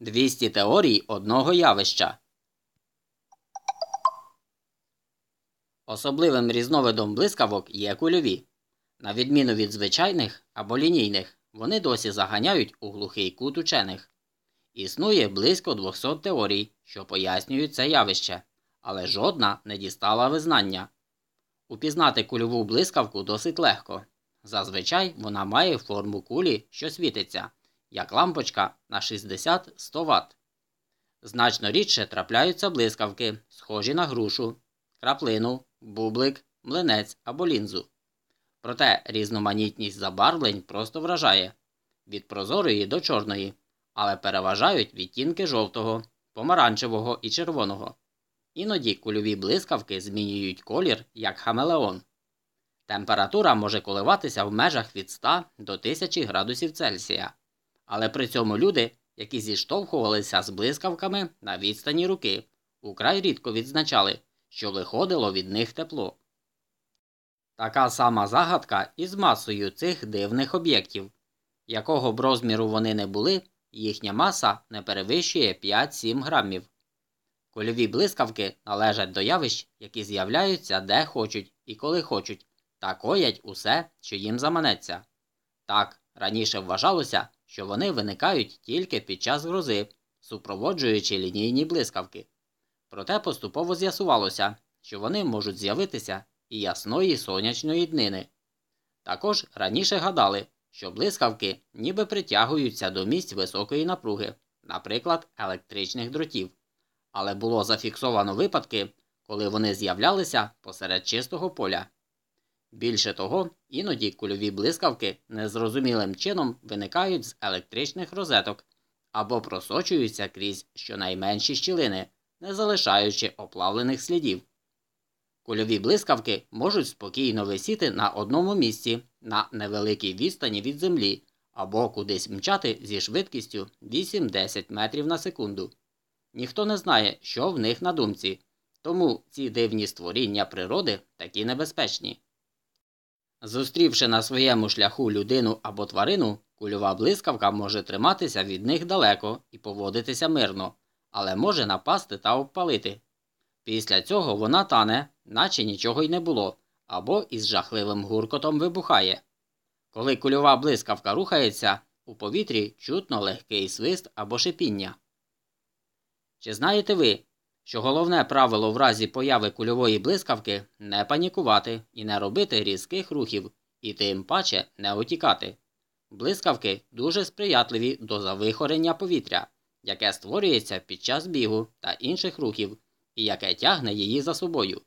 200 теорій одного явища. Особливим різновидом блискавок є кульові. На відміну від звичайних або лінійних, вони досі заганяють у глухий кут учених. Існує близько 200 теорій, що пояснюють це явище, але жодна не дістала визнання. Упізнати кульову блискавку досить легко. Зазвичай вона має форму кулі, що світиться, як лампочка на 60-100 Вт. Значно рідше трапляються блискавки, схожі на грушу, краплину, бублик, млинець або лінзу. Проте різноманітність забарвлень просто вражає від прозорої до чорної, але переважають відтінки жовтого, помаранчевого і червоного. Іноді кульові блискавки змінюють колір як хамелеон. Температура може коливатися в межах від 100 до 1000 градусів Цельсія. Але при цьому люди, які зіштовхувалися з блискавками на відстані руки, украй рідко відзначали, що виходило від них тепло. Така сама загадка із масою цих дивних об'єктів. Якого б розміру вони не були, їхня маса не перевищує 5-7 грамів. Кольові блискавки належать до явищ, які з'являються де хочуть і коли хочуть, та коять усе, що їм заманеться. Так, раніше вважалося, що вони виникають тільки під час грози, супроводжуючи лінійні блискавки. Проте поступово з'ясувалося, що вони можуть з'явитися і ясної сонячної днини. Також раніше гадали, що блискавки ніби притягуються до місць високої напруги, наприклад, електричних дротів, але було зафіксовано випадки, коли вони з'являлися посеред чистого поля. Більше того, іноді кульові блискавки незрозумілим чином виникають з електричних розеток або просочуються крізь щонайменші щілини, не залишаючи оплавлених слідів. Кульові блискавки можуть спокійно висіти на одному місці на невеликій відстані від землі або кудись мчати зі швидкістю 8-10 метрів на секунду. Ніхто не знає, що в них на думці, тому ці дивні створіння природи такі небезпечні. Зустрівши на своєму шляху людину або тварину, кульова блискавка може триматися від них далеко і поводитися мирно, але може напасти та обпалити. Після цього вона тане, наче нічого й не було, або із жахливим гуркотом вибухає. Коли кульова блискавка рухається, у повітрі чутно легкий свист або шипіння. Чи знаєте ви, що головне правило в разі появи кульової блискавки не панікувати і не робити різких рухів, і тим паче не утікати. Блискавки дуже сприятливі до завихорення повітря, яке створюється під час бігу та інших рухів, і яке тягне її за собою.